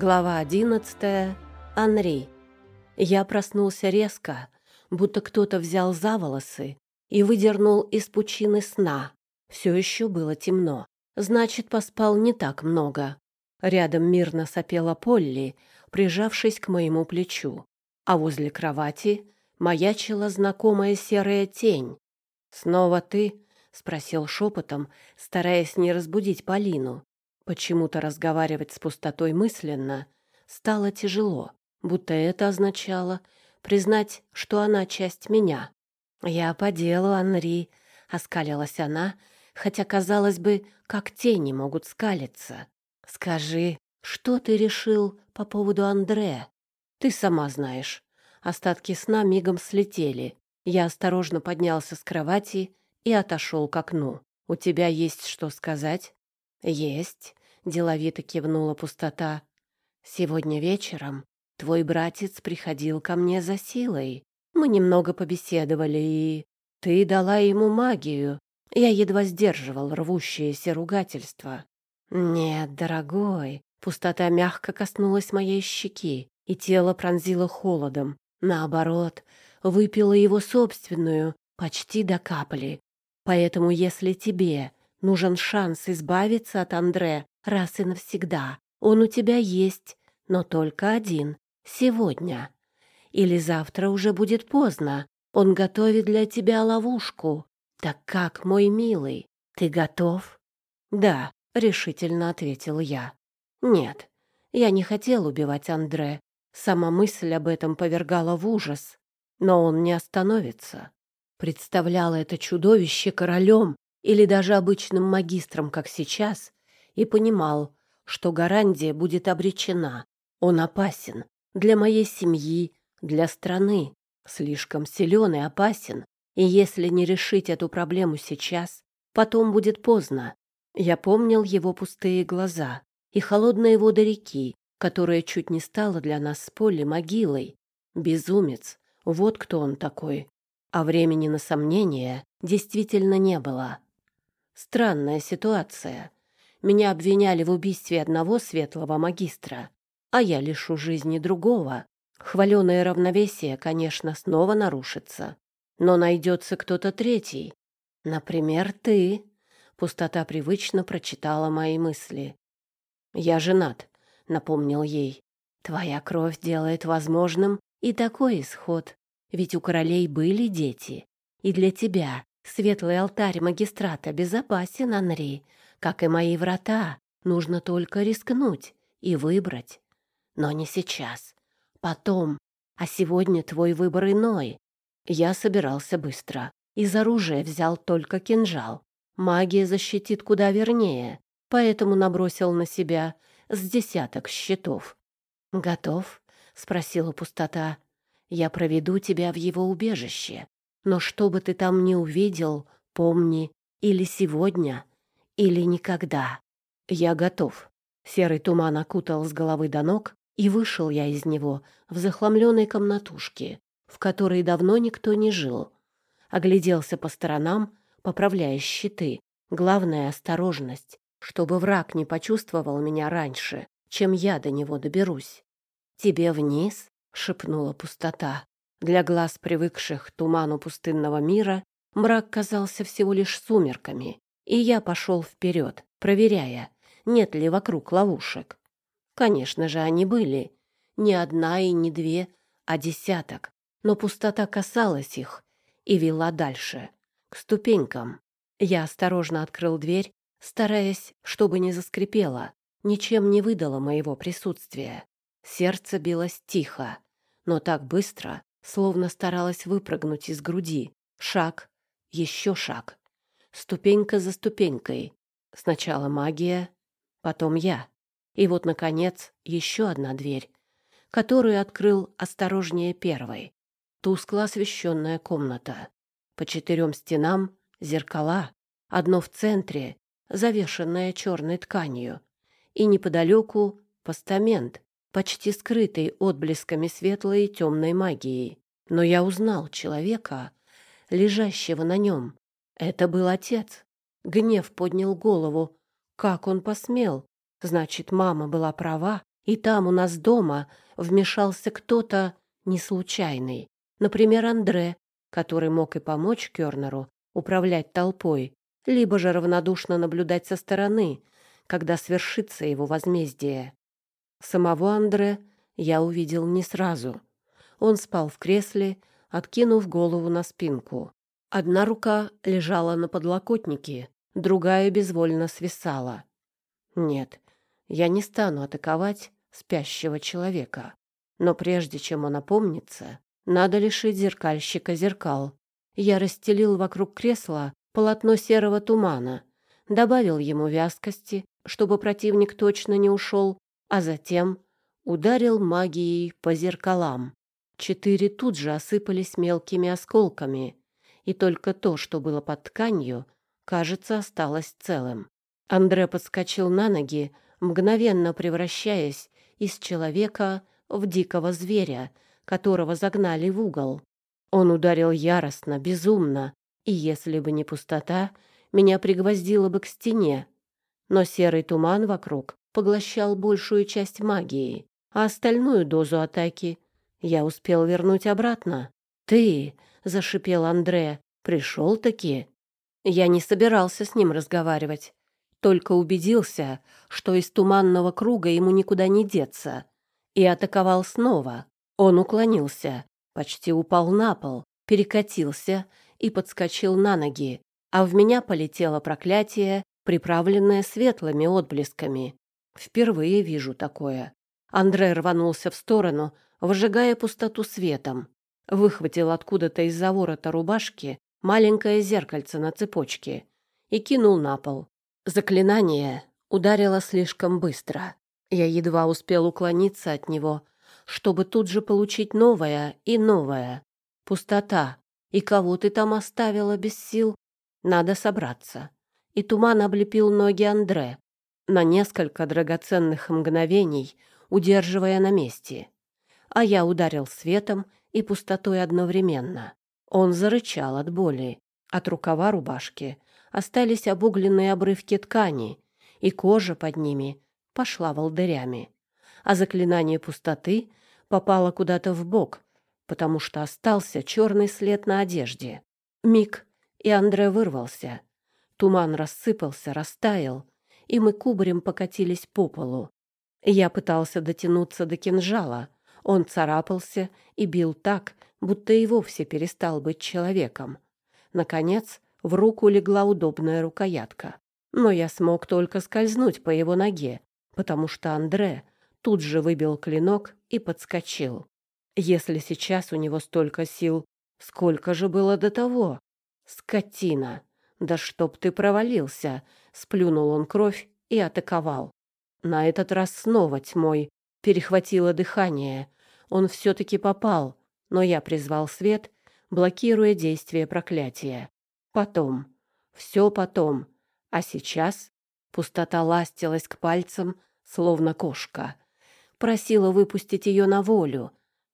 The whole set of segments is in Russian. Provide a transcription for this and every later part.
Глава одиннадцатая. Анри. Я проснулся резко, будто кто-то взял за волосы и выдернул из пучины сна. Все еще было темно. Значит, поспал не так много. Рядом мирно сопела Полли, прижавшись к моему плечу. А возле кровати маячила знакомая серая тень. «Снова ты?» — спросил шепотом, стараясь не разбудить Полину. Почему-то разговаривать с пустотой мысленно стало тяжело, будто это означало признать, что она часть меня. «Я по делу, Анри», — оскалилась она, хотя, казалось бы, как тени могут скалиться. «Скажи, что ты решил по поводу Андре? Ты сама знаешь». Остатки сна мигом слетели. Я осторожно поднялся с кровати и отошел к окну. «У тебя есть что сказать?» «Есть», — деловито кивнула пустота. «Сегодня вечером твой братец приходил ко мне за силой. Мы немного побеседовали, и ты дала ему магию. Я едва сдерживал рвущееся ругательство. Нет, дорогой, пустота мягко коснулась моей щеки, и тело пронзило холодом. Наоборот, выпила его собственную, почти до капли. Поэтому если тебе нужен шанс избавиться от Андре, раз и навсегда. Он у тебя есть, но только один. Сегодня. Или завтра уже будет поздно. Он готовит для тебя ловушку. Так как, мой милый, ты готов? Да, решительно ответил я. Нет, я не хотел убивать Андре. Сама мысль об этом повергала в ужас. Но он не остановится. Представляла это чудовище королем или даже обычным магистром, как сейчас, и понимал, что Гарандия будет обречена. Он опасен для моей семьи, для страны. Слишком силен и опасен. И если не решить эту проблему сейчас, потом будет поздно. Я помнил его пустые глаза и холодные воды реки, которая чуть не стала для нас с Полли могилой. Безумец, вот кто он такой. А времени на сомнения действительно не было. Странная ситуация. Меня обвиняли в убийстве одного светлого магистра, а я лишу жизни другого. Хваленое равновесие, конечно, снова нарушится. Но найдется кто-то третий. Например, ты. Пустота привычно прочитала мои мысли. «Я женат», — напомнил ей. «Твоя кровь делает возможным и такой исход. Ведь у королей были дети. И для тебя светлый алтарь магистрата безопасен, Анри, как и мои врата, нужно только рискнуть и выбрать. Но не сейчас. Потом. А сегодня твой выбор иной. Я собирался быстро. Из оружия взял только кинжал. Магия защитит куда вернее, поэтому набросил на себя с десяток щитов. «Готов?» — спросила пустота. «Я проведу тебя в его убежище. Но что бы ты там ни увидел, помни, или сегодня, или никогда. Я готов. Серый туман окутал с головы до ног, и вышел я из него в захламленной комнатушке, в которой давно никто не жил. Огляделся по сторонам, поправляя щиты. Главная — осторожность, чтобы враг не почувствовал меня раньше, чем я до него доберусь. «Тебе вниз?» — шепнула пустота. Для глаз, привыкших к туману пустынного мира, мрак казался всего лишь сумерками, и я пошел вперед, проверяя, нет ли вокруг ловушек. Конечно же, они были. Не одна и не две, а десяток. Но пустота касалась их и вела дальше, к ступенькам. Я осторожно открыл дверь, стараясь, чтобы не заскрипело, ничем не выдало моего присутствия. Сердце билось тихо, но так быстро, словно старалось выпрыгнуть из груди. Шаг, еще шаг ступенька за ступенькой. Сначала магия, потом я. И вот, наконец, еще одна дверь, которую открыл осторожнее первой. Тускло освещенная комната. По четырем стенам зеркала, одно в центре, завешенное черной тканью, и неподалеку постамент, почти скрытый отблесками светлой и темной магии. Но я узнал человека, лежащего на нем, это был отец. Гнев поднял голову. Как он посмел? Значит, мама была права. И там у нас дома вмешался кто-то неслучайный. Например, Андре, который мог и помочь Кёрнеру управлять толпой, либо же равнодушно наблюдать со стороны, когда свершится его возмездие. Самого Андре я увидел не сразу. Он спал в кресле, откинув голову на спинку. Одна рука лежала на подлокотнике, другая безвольно свисала. Нет, я не стану атаковать спящего человека. Но прежде чем он опомнится, надо лишить зеркальщика зеркал. Я расстелил вокруг кресла полотно серого тумана, добавил ему вязкости, чтобы противник точно не ушел, а затем ударил магией по зеркалам. Четыре тут же осыпались мелкими осколками, и только то, что было под тканью, кажется, осталось целым. Андре подскочил на ноги, мгновенно превращаясь из человека в дикого зверя, которого загнали в угол. Он ударил яростно, безумно, и если бы не пустота, меня пригвоздило бы к стене. Но серый туман вокруг поглощал большую часть магии, а остальную дозу атаки я успел вернуть обратно. «Ты!» — зашипел Андре. «Пришел-таки?» Я не собирался с ним разговаривать. Только убедился, что из туманного круга ему никуда не деться. И атаковал снова. Он уклонился, почти упал на пол, перекатился и подскочил на ноги, а в меня полетело проклятие, приправленное светлыми отблесками. Впервые вижу такое. Андре рванулся в сторону, выжигая пустоту светом. Выхватил откуда-то из-за ворота рубашки маленькое зеркальце на цепочке и кинул на пол. Заклинание ударило слишком быстро. Я едва успел уклониться от него, чтобы тут же получить новое и новое. Пустота. И кого ты там оставила без сил? Надо собраться. И туман облепил ноги Андре на несколько драгоценных мгновений, удерживая на месте. А я ударил светом и пустотой одновременно. Он зарычал от боли. От рукава рубашки остались обугленные обрывки ткани, и кожа под ними пошла волдырями. А заклинание пустоты попало куда-то в бок, потому что остался черный след на одежде. Миг, и Андре вырвался. Туман рассыпался, растаял, и мы кубарем покатились по полу. Я пытался дотянуться до кинжала. Он царапался и бил так, будто и вовсе перестал быть человеком. Наконец, в руку легла удобная рукоятка. Но я смог только скользнуть по его ноге, потому что Андре тут же выбил клинок и подскочил. Если сейчас у него столько сил, сколько же было до того? Скотина! Да чтоб ты провалился! Сплюнул он кровь и атаковал. На этот раз снова тьмой перехватило дыхание. Он все-таки попал, но я призвал свет, блокируя действие проклятия. Потом. Все потом. А сейчас пустота ластилась к пальцам, словно кошка. Просила выпустить ее на волю.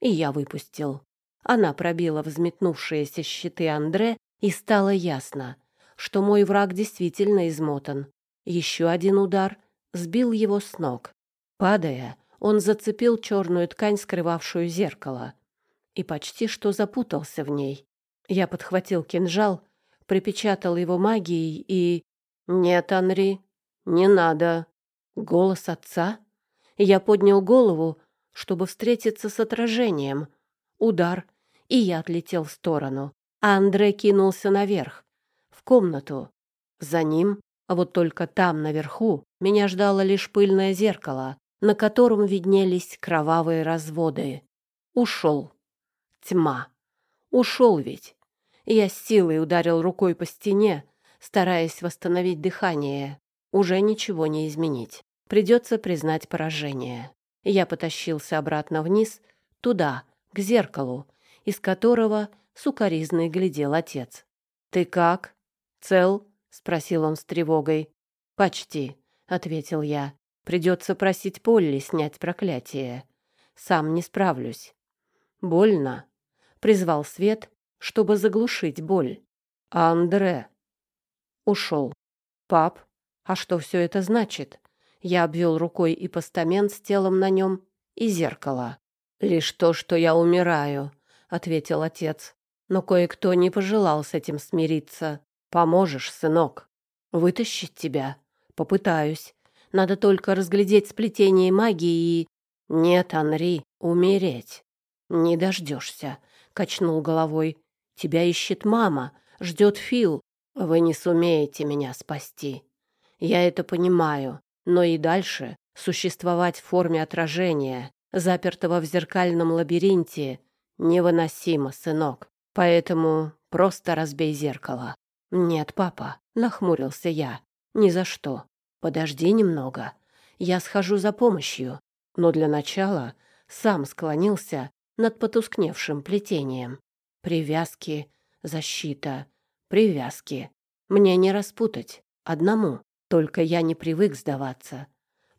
И я выпустил. Она пробила взметнувшиеся щиты Андре, и стало ясно, что мой враг действительно измотан. Еще один удар сбил его с ног. Падая, он зацепил черную ткань, скрывавшую зеркало, и почти что запутался в ней. Я подхватил кинжал припечатал его магией и... «Нет, Анри, не надо». Голос отца. Я поднял голову, чтобы встретиться с отражением. Удар, и я отлетел в сторону. А Андре кинулся наверх, комнату. За ним, а вот только там, наверху, меня ждало лишь пыльное зеркало, на котором виднелись кровавые разводы. Ушел. Тьма. Ушел ведь. Я с силой ударил рукой по стене, стараясь восстановить дыхание. Уже ничего не изменить. Придется признать поражение. Я потащился обратно вниз, туда, к зеркалу, из которого сукоризный глядел отец. «Ты как? Цел?» — спросил он с тревогой. «Почти», — ответил я. «Придется просить Полли снять проклятие. Сам не справлюсь». «Больно?» — призвал свет чтобы заглушить боль. Андре ушел. Пап, а что все это значит? Я обвел рукой и постамент с телом на нем, и зеркало. «Лишь то, что я умираю», — ответил отец. Но кое-кто не пожелал с этим смириться. «Поможешь, сынок?» «Вытащить тебя?» «Попытаюсь. Надо только разглядеть сплетение магии и...» «Нет, Анри, умереть». «Не дождешься», — качнул головой. «Тебя ищет мама, ждет Фил. Вы не сумеете меня спасти. Я это понимаю, но и дальше существовать в форме отражения, запертого в зеркальном лабиринте, невыносимо, сынок. Поэтому просто разбей зеркало. Нет, папа, нахмурился я. Ни за что. Подожди немного. Я схожу за помощью. Но для начала сам склонился над потускневшим плетением. Привязки, защита, привязки. Мне не распутать. Одному. Только я не привык сдаваться.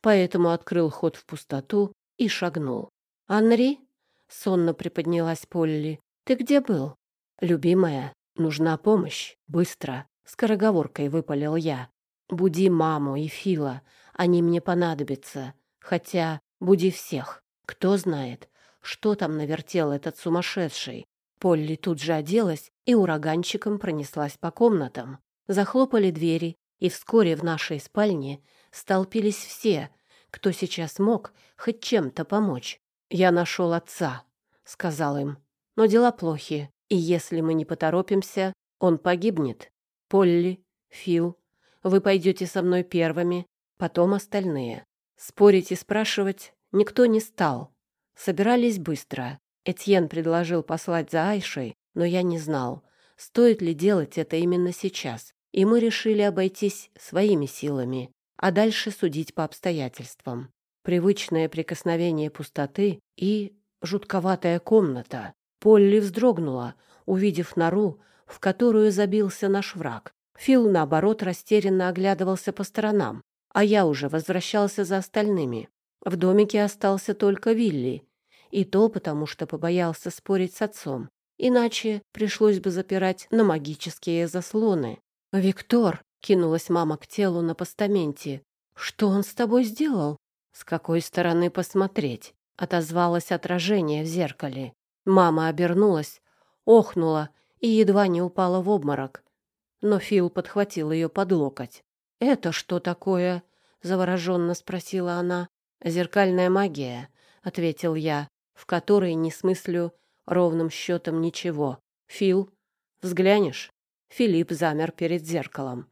Поэтому открыл ход в пустоту и шагнул. «Анри?» — сонно приподнялась Полли. «Ты где был?» «Любимая, нужна помощь. Быстро!» — скороговоркой выпалил я. «Буди маму и Фила. Они мне понадобятся. Хотя буди всех. Кто знает, что там навертел этот сумасшедший. Полли тут же оделась и ураганчиком пронеслась по комнатам. Захлопали двери, и вскоре в нашей спальне столпились все, кто сейчас мог хоть чем-то помочь. «Я нашел отца», — сказал им. «Но дела плохи, и если мы не поторопимся, он погибнет. Полли, Фил, вы пойдете со мной первыми, потом остальные». Спорить и спрашивать никто не стал. Собирались быстро. Этьен предложил послать за Айшей, но я не знал, стоит ли делать это именно сейчас, и мы решили обойтись своими силами, а дальше судить по обстоятельствам. Привычное прикосновение пустоты и жутковатая комната. Полли вздрогнула, увидев нору, в которую забился наш враг. Фил, наоборот, растерянно оглядывался по сторонам, а я уже возвращался за остальными. В домике остался только Вилли, и то потому, что побоялся спорить с отцом. Иначе пришлось бы запирать на магические заслоны. «Виктор!» — кинулась мама к телу на постаменте. «Что он с тобой сделал?» «С какой стороны посмотреть?» — отозвалось отражение в зеркале. Мама обернулась, охнула и едва не упала в обморок. Но Фил подхватил ее под локоть. «Это что такое?» — завороженно спросила она. «Зеркальная магия», — ответил я, в которой не смыслю ровным счетом ничего. «Фил, взглянешь?» Филипп замер перед зеркалом.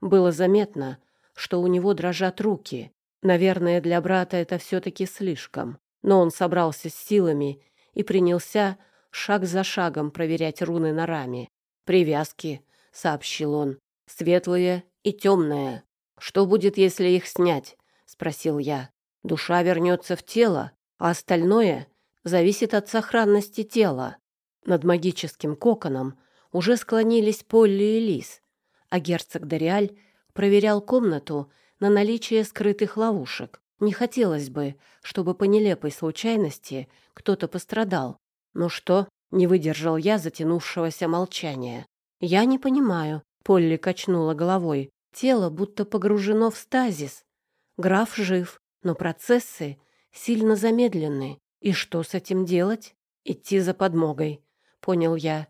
Было заметно, что у него дрожат руки. Наверное, для брата это все-таки слишком. Но он собрался с силами и принялся шаг за шагом проверять руны на раме. «Привязки», — сообщил он, — «светлые и темные. Что будет, если их снять?» — спросил я. «Душа вернется в тело, а остальное зависит от сохранности тела». Над магическим коконом уже склонились Полли и Лис, а герцог Дориаль проверял комнату на наличие скрытых ловушек. Не хотелось бы, чтобы по нелепой случайности кто-то пострадал. «Ну что?» — не выдержал я затянувшегося молчания. «Я не понимаю», — Полли качнула головой. «Тело будто погружено в стазис. Граф жив, но процессы сильно замедлены. И что с этим делать? Идти за подмогой», — понял я.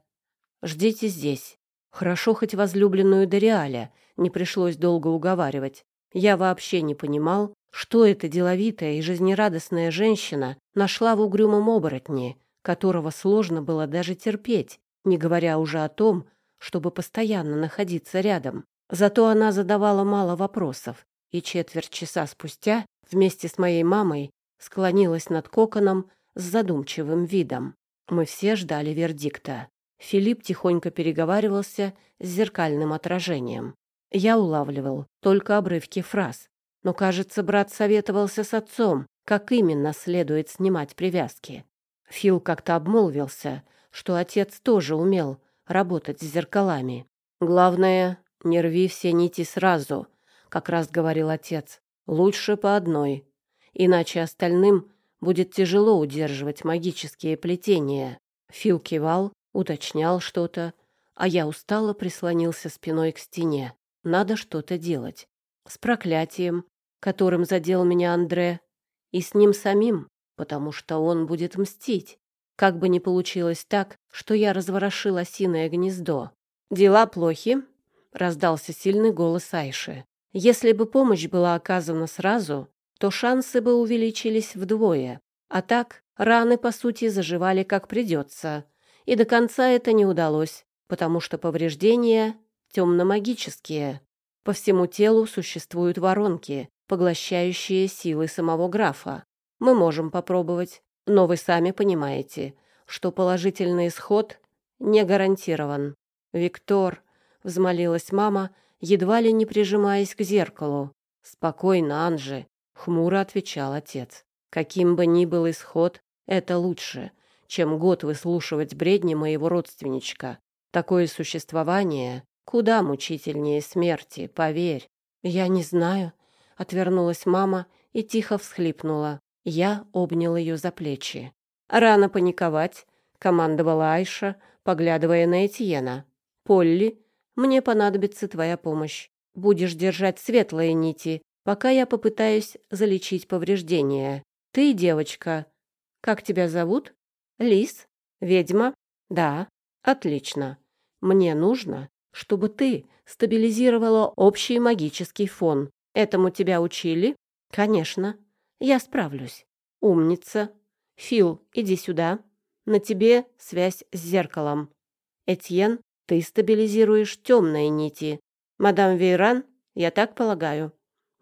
Ждите здесь. Хорошо хоть возлюбленную Дориаля не пришлось долго уговаривать. Я вообще не понимал, что эта деловитая и жизнерадостная женщина нашла в угрюмом оборотне, которого сложно было даже терпеть, не говоря уже о том, чтобы постоянно находиться рядом. Зато она задавала мало вопросов, и четверть часа спустя вместе с моей мамой склонилась над коконом с задумчивым видом. Мы все ждали вердикта. Филипп тихонько переговаривался с зеркальным отражением. Я улавливал только обрывки фраз. Но, кажется, брат советовался с отцом, как именно следует снимать привязки. Фил как-то обмолвился, что отец тоже умел работать с зеркалами. «Главное, не рви все нити сразу», — как раз говорил отец. «Лучше по одной, иначе остальным будет тяжело удерживать магические плетения». Фил кивал, уточнял что-то, а я устало прислонился спиной к стене. Надо что-то делать. С проклятием которым задел меня Андре, и с ним самим, потому что он будет мстить. Как бы ни получилось так, что я разворошил осиное гнездо. «Дела плохи», — раздался сильный голос Айши. «Если бы помощь была оказана сразу, то шансы бы увеличились вдвое. А так, раны, по сути, заживали как придется. И до конца это не удалось, потому что повреждения темно-магические. По всему телу существуют воронки, поглощающие силы самого графа. Мы можем попробовать, но вы сами понимаете, что положительный исход не гарантирован. Виктор, взмолилась мама, едва ли не прижимаясь к зеркалу. Спокойно, Анжи, хмуро отвечал отец. Каким бы ни был исход, это лучше, чем год выслушивать бредни моего родственничка. Такое существование куда мучительнее смерти, поверь. Я не знаю, отвернулась мама и тихо всхлипнула. Я обнял ее за плечи. Рано паниковать, командовала Айша, поглядывая на Этьена. Полли, мне понадобится твоя помощь. Будешь держать светлые нити, пока я попытаюсь залечить повреждения. Ты, девочка, как тебя зовут? Лис? Ведьма? Да. Отлично. Мне нужно, чтобы ты стабилизировала общий магический фон. Этому тебя учили? Конечно. Я справлюсь. Умница. Фил, иди сюда. На тебе связь с зеркалом. Этьен, ты стабилизируешь темные нити. Мадам Вейран, я так полагаю.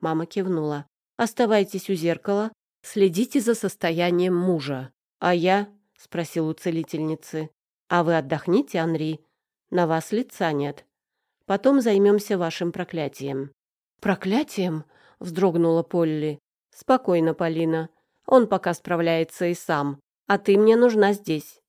Мама кивнула. Оставайтесь у зеркала, следите за состоянием мужа. А я, спросил у целительницы, а вы отдохните, Анри. На вас лица нет. Потом займемся вашим проклятием. Проклятием? вздрогнула Полли. Спокойно, Полина. Он пока справляется и сам. А ты мне нужна здесь.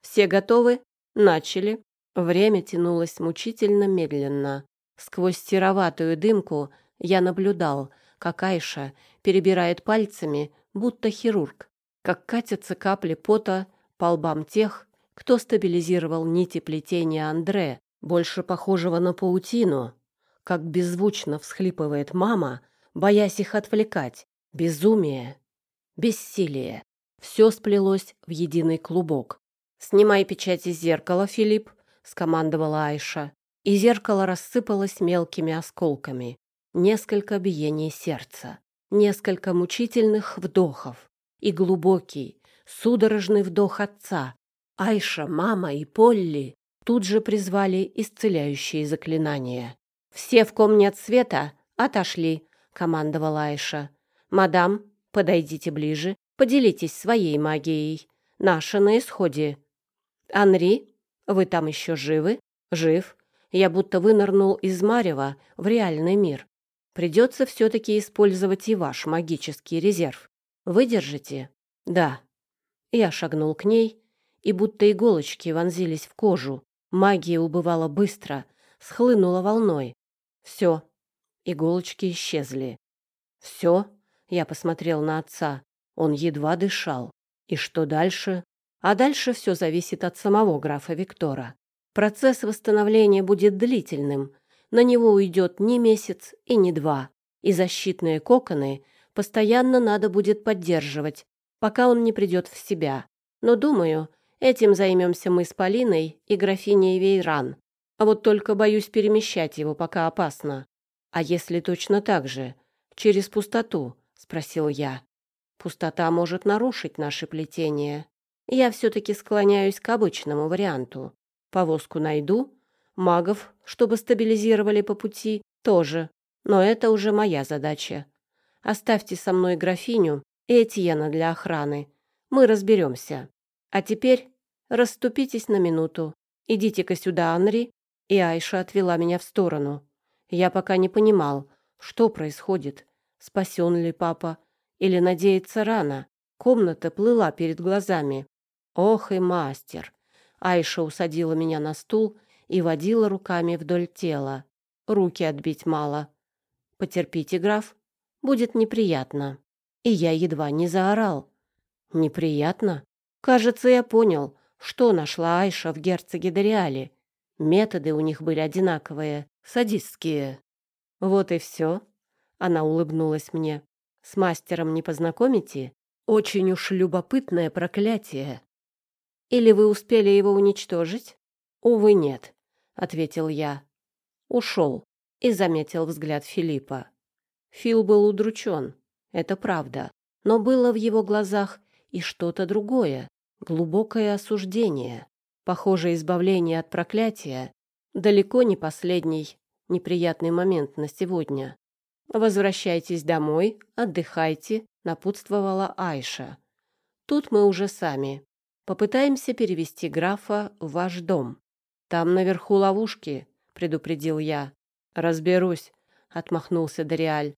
Все готовы? Начали. Время тянулось мучительно медленно. Сквозь сероватую дымку я наблюдал, как Айша перебирает пальцами, будто хирург, как катятся капли пота по лбам тех, кто стабилизировал нити плетения Андре, больше похожего на паутину, как беззвучно всхлипывает мама, боясь их отвлекать, Безумие, бессилие. Все сплелось в единый клубок. «Снимай печать из зеркала, Филипп», — скомандовала Айша. И зеркало рассыпалось мелкими осколками. Несколько биений сердца, несколько мучительных вдохов и глубокий, судорожный вдох отца. Айша, мама и Полли тут же призвали исцеляющие заклинания. «Все, в ком нет света, отошли», — командовала Айша. «Мадам, подойдите ближе, поделитесь своей магией. Наша на исходе». «Анри, вы там еще живы?» «Жив. Я будто вынырнул из Марева в реальный мир. Придется все-таки использовать и ваш магический резерв. Выдержите?» «Да». Я шагнул к ней, и будто иголочки вонзились в кожу. Магия убывала быстро, схлынула волной. Все, иголочки исчезли. Все, я посмотрел на отца. Он едва дышал. И что дальше? А дальше все зависит от самого графа Виктора. Процесс восстановления будет длительным. На него уйдет не месяц и не два. И защитные коконы постоянно надо будет поддерживать, пока он не придет в себя. Но, думаю, этим займемся мы с Полиной и графиней Вейран. А вот только боюсь перемещать его, пока опасно. А если точно так же? Через пустоту? спросил я. Пустота может нарушить наше плетение. Я все-таки склоняюсь к обычному варианту. Повозку найду, магов, чтобы стабилизировали по пути, тоже. Но это уже моя задача. Оставьте со мной графиню и Этьена для охраны. Мы разберемся. А теперь расступитесь на минуту. Идите-ка сюда, Анри. И Айша отвела меня в сторону. Я пока не понимал, что происходит. Спасен ли папа? Или надеяться рано? Комната плыла перед глазами. Ох и мастер! Айша усадила меня на стул и водила руками вдоль тела. Руки отбить мало. Потерпите, граф, будет неприятно. И я едва не заорал. Неприятно? Кажется, я понял, что нашла Айша в герцоге Дориале. Методы у них были одинаковые, садистские. Вот и все. Она улыбнулась мне. С мастером не познакомите? Очень уж любопытное проклятие. Или вы успели его уничтожить? Увы, нет, ответил я. Ушел и заметил взгляд Филиппа. Фил был удручен, это правда, но было в его глазах и что-то другое, глубокое осуждение. Похоже, избавление от проклятия далеко не последний неприятный момент на сегодня. «Возвращайтесь домой, отдыхайте», — напутствовала Айша. «Тут мы уже сами. Попытаемся перевести графа в ваш дом. Там наверху ловушки», — предупредил я. «Разберусь», — отмахнулся Дориаль.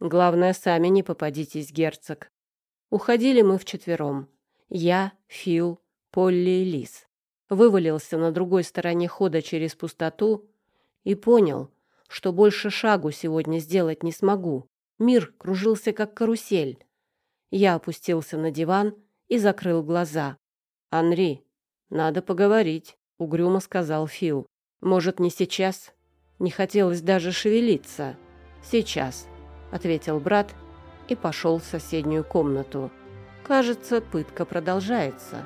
«Главное, сами не попадитесь, герцог». Уходили мы вчетвером. Я, Фил, Полли и Лис. Вывалился на другой стороне хода через пустоту и понял, что больше шагу сегодня сделать не смогу. Мир кружился, как карусель. Я опустился на диван и закрыл глаза. «Анри, надо поговорить», — угрюмо сказал Фил. «Может, не сейчас?» Не хотелось даже шевелиться. «Сейчас», — ответил брат и пошел в соседнюю комнату. «Кажется, пытка продолжается».